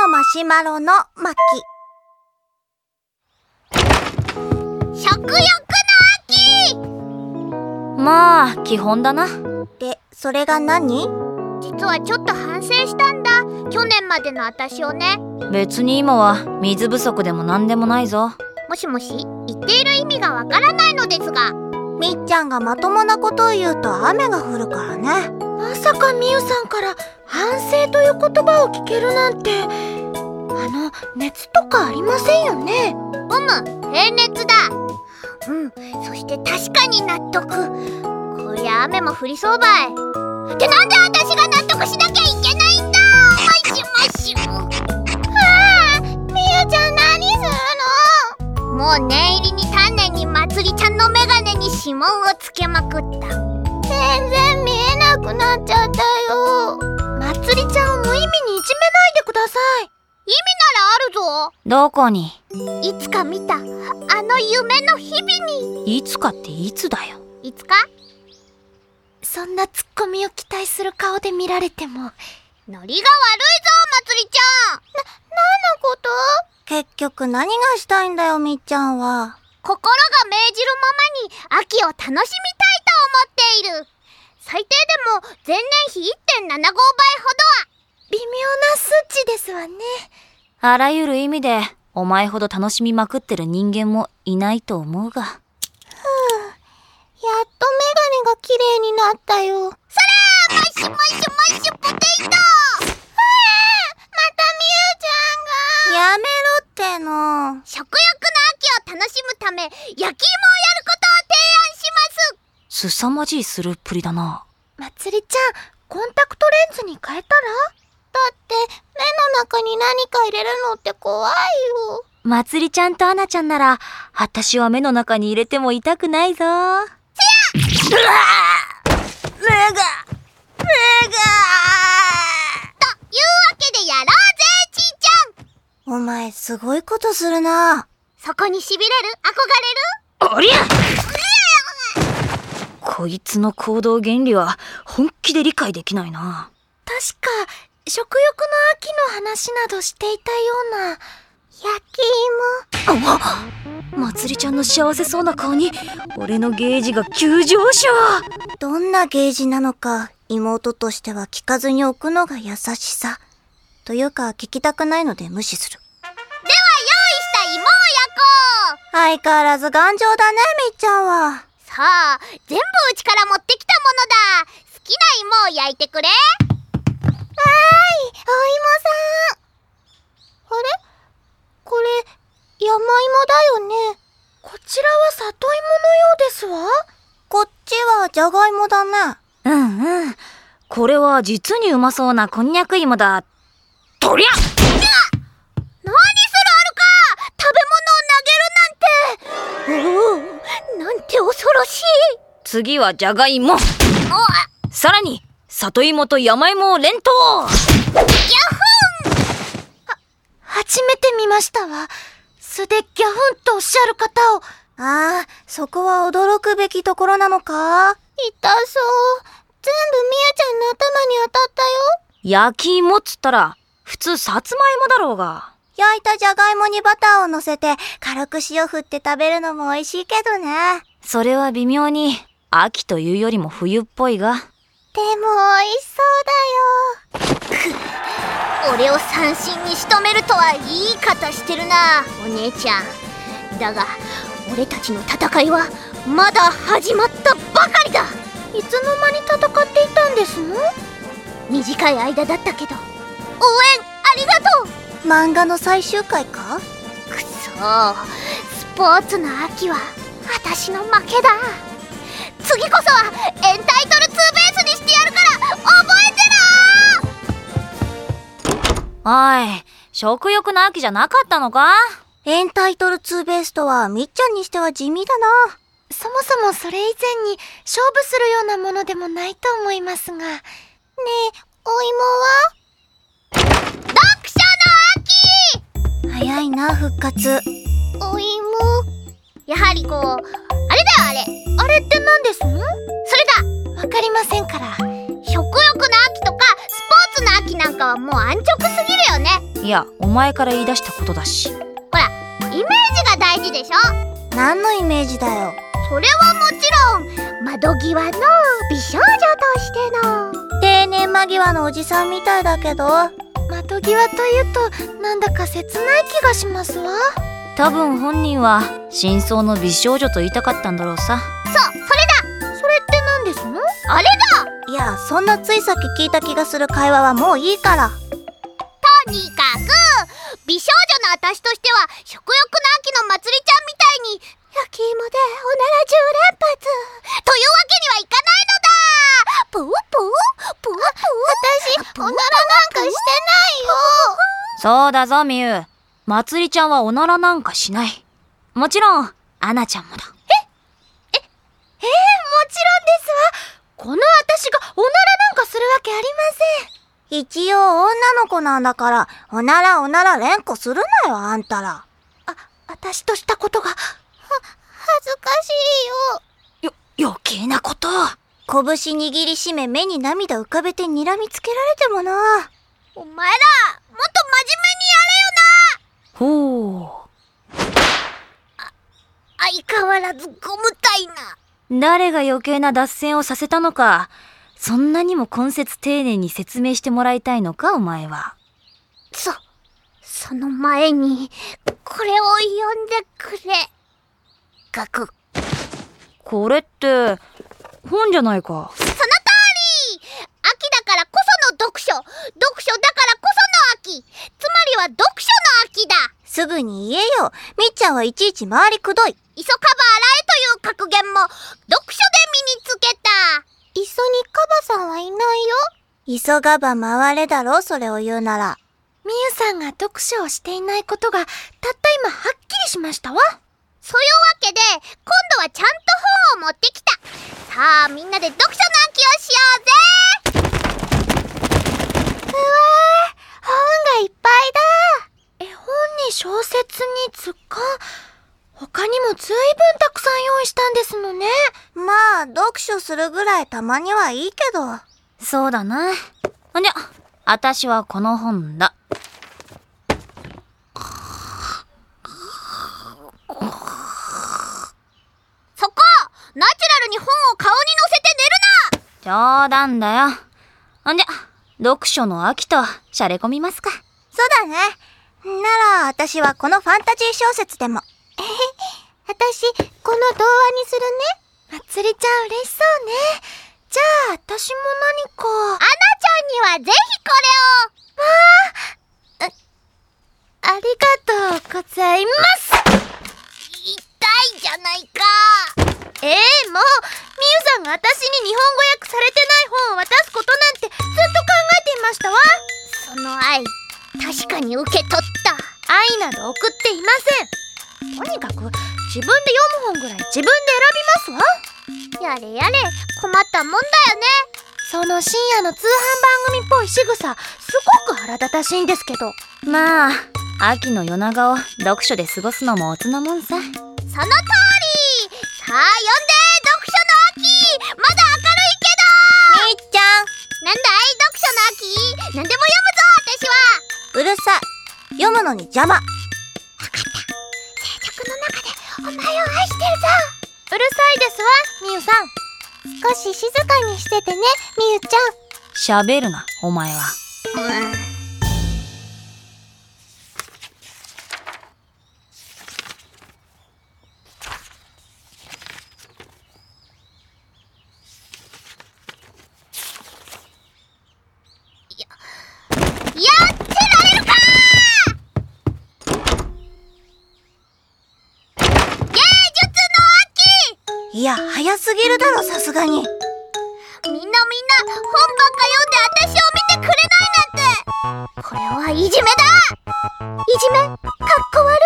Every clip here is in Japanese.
のマシュマロの巻。食欲の秋！まあ基本だな。でそれが何？実はちょっと反省したんだ。去年までの私をね。別に今は水不足でも何でもないぞ。もしもし言っている意味がわからないのですが。みっちゃんがまともなことを言うと雨が降るからねまさかみゆさんから反省という言葉を聞けるなんて。あの熱とかありませんよね。うむ平熱だ。うんそして確かに納得。こりゃ雨も降りそうばい。ってなんで私が納得しなきゃいけないんだ。マシマシュあみゆちゃん何するの？もう念入りに丹念にまつりちゃんのメガネに指紋をつけまくっくなっちゃったよ。まつりちゃんを無意味にいじめないでください。意味ならあるぞ。どこに？いつか見たあの夢の日々に。いつかっていつだよ？いつか？そんなツッコミを期待する顔で見られても。ノリが悪いぞまつりちゃん。何のこと？結局何がしたいんだよみっちゃんは。心が命じるままに秋を楽しみたいと思っている最低でも前年比1.75倍ほどは。微妙な数値ですわね。あらゆる意味でお前ほど楽しみまくってる人間もいないと思うが。やっとメガネが綺麗になったよ。マシュマシュマシュポテイトやめろっての。食欲の秋を楽しむため焼き芋をやること凄まじいスルーっぷりだな。まつりちゃんコンタクトレンズに変えたら？だって目の中に何か入れるのって怖いよ。まつりちゃんとアナちゃんなら私は目の中に入れても痛くないぞ。目が目がというわけでやろうぜちーちゃん。お前すごいことするな。そこにしびれる？憧れる？おりゃこいつの行動原理は本気で理解できないな。確か食欲の秋の話などしていたような焼き芋。まつりちゃんの幸せそうな顔に俺のゲージが急上昇。どんなゲージなのか妹としては聞かずに置くのが優しさ。というか聞きたくないので無視する。では用意した芋を焼こう。相変わらず頑丈だねみっちゃんはさあ全部うちから持ってきたものだ。好きな芋を焼いてくれ。お芋さん。あれ？これ山芋だよね。こちらは里芋のようですわ。こっちはじゃがいもだね。うんうん。これは実にうまそうなこんにゃく芋だ。とりゃ！何するあるか。食べ物を投げるなんて。おおて恐ろしい。次はじゃがいも。おさらに里芋と山芋を連投。初めて見ましたわ。素でギャフンとおっしゃる方を。ああそこは驚くべきところなのか？痛そう。全部みやちゃんの頭に当たったよ。焼き芋っつったら普通さつまいもだろうが。焼いたじゃがいもにバターを乗せて軽く塩振って食べるのも美味しいけどねそれは微妙に秋というよりも冬っぽいが。でも美味しそうだよ。俺を三振に仕留めるとは言い方してるな。お姉ちゃん。だが俺たちの戦いはまだ始まったばかりだ。いつの間に戦っていたんですの？短い間だったけど。応援ありがとう。漫画の最終回か？くそ。スポーツの秋は私の負けだ。次こそはエンタイトルツーベースにしてやるから覚えておい食欲の秋じゃなかったのか？エンタイトルツーベースとはみっちゃんにしては地味だな。そもそもそれ以前に勝負するようなものでもないと思いますが。ねえお芋は？な読書の秋！早いな復活。お芋やはりこうあれだよあれ。あれって何です？のそれだ。わかりませんから。食欲の秋とかスポーツの秋なんかはもう安直すぎるよね。いやお前から言い出したことだし。ほらイメージが大事でしょ？何のイメージだよ。それはもちろん窓際の美少女としての。定年間際のおじさんみたいだけど。窓際というとなんだか切ない気がしますわ多分本人は真相の美少女と言いたかったんだろうさ。そうそれだ。それって何ですの？あれだ！いやそんなついさっき聞いた気がする会話はもういいから。とにかく美少女の私としては食欲の秋のまつりちゃんみたいに焼き芋でおなら10連発。というわけにはいかないのだ。プープープープー私おならなんかしてないよ。そうだぞみゆまつりちゃんはおならなんかしない。もちろんアナちゃんもだ。もちろんですわ。この私がおならなんかするわけありま一応女の子なんだからおならおなら連呼するなよあんたら。せんあ私としたことが。は恥ずかしいよ。よ余計なこと。拳握りしめ目に涙浮かべて睨みつけられてもな。お前らもっと真面目にほ相変わらずゴムたいな。う誰が余計な脱線をさせたのか。そんなにも根節丁寧に説明してもらいたいのかお前は。そ、その前に、これを読んでくれ。ガク。これって本じゃないか。その通り。秋だからこその読書。読書だから秋つまりは読書の秋だ。すぐに言えよ。みっちゃんはいちいち周りくどい。磯カバ洗えという格言も読書で身につけた。磯にカバさんはいないよ。急がば回れだろそれを言うなら。みゆさんが読書をしていないことがたった今はっきりしましたわ。そういうわけで今度はちゃんと本を持ってきた。さあみんなで読書の秋をしようぜ本がいっぱいだ絵本に小説に図鑑他にもずいぶんたくさん用意したんですのね。まあ読書するぐらいたまにはいいけど。そうだな。ほんじゃ私はこの本だ。そこナチュラルに本を顔に乗せて寝るな。冗談だよ。ほんじゃ読書の秋としゃれ込みますか。そうだね。なら私はこのファンタジー小説でも。私この童話にするね。まつりちゃん嬉しそうね。じゃあ私も何か。アナちゃんにはぜひこれを。あ。ありがとうございます。痛いじゃないか。ええもうみゆさんが私に日本語訳されてない本を渡すことなんてずっと考えていましたわ。その愛確かに受け取った。愛など送っていません。とにかく自分で読む本ぐらい自分で選びますわ。やれやれ困ったもんだよね。その深夜の通販番組っぽい仕草すごく腹立たしいんですけど。まあ秋の夜長を読書で過ごすのもおつなもんさ。その通り。さあ読んで読書の秋。まだ明るいけど。みっちゃん。なんだい読書の秋。何でも読むぞ私は。うるさい。読むのに邪魔るさいですわみゆさん。少し静かにしててねみゆちゃん。喋るなお前は。やってられるか芸術のいや早すぎるだろさすがに。秋みんなみんな本ばっか読んで私を見てくれないなんて。これはいじめだ。いじめ？かっこ悪い。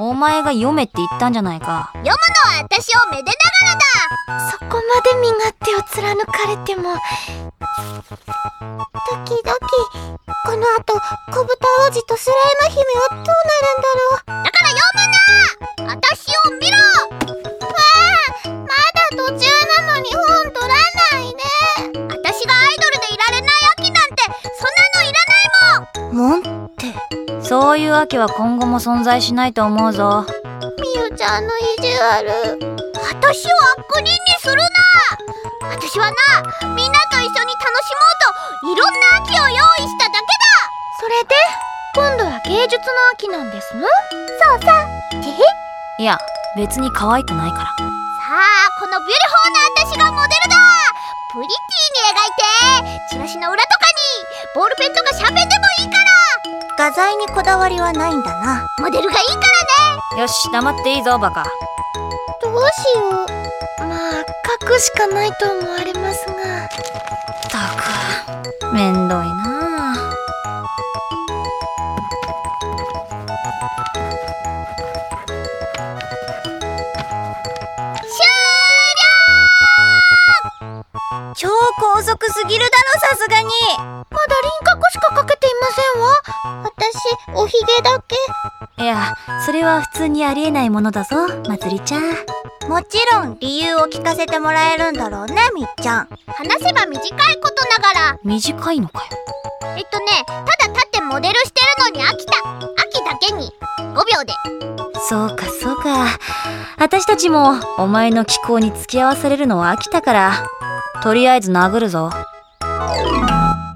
お前が読めって言ったんじゃないか。読むのは私をめでながらだ。そこまで身勝手を貫かれてもドキドキこの後小豚王子とスライム姫はどうなるんだろう。だから読むなそういうわけは今後も存在しないと思うぞ。みゆちゃんの意地悪。私を悪人にするな。私はなみんなと一緒に楽しもうといろんな秋を用意しただけだ。それで今度は芸術の秋なんですのそうさ。いや別に可愛くないから。さあこの beautiful な私がモデルだ。 pretty に描いてチラシの裏とかにボールペンとかシャーペン画材にこだわりはないんだな。モデルがいいからね。よし黙っていいぞバカ。どうしよう。まあ書くしかないと思われますが。ったく。めんどいな私おひげだけ。いやそれは普通にありえないものだぞまつりちゃん。もちろん理由を聞かせてもらえるんだろうね、みっちゃん。話せば短いことながら。短いのかよ。えっとねただ立ってモデルしてるのに飽きた。秋だけに。5秒で。そうかそうか。私たちもお前の気候に付き合わされるのは飽きたからとりあえず殴るぞ。あ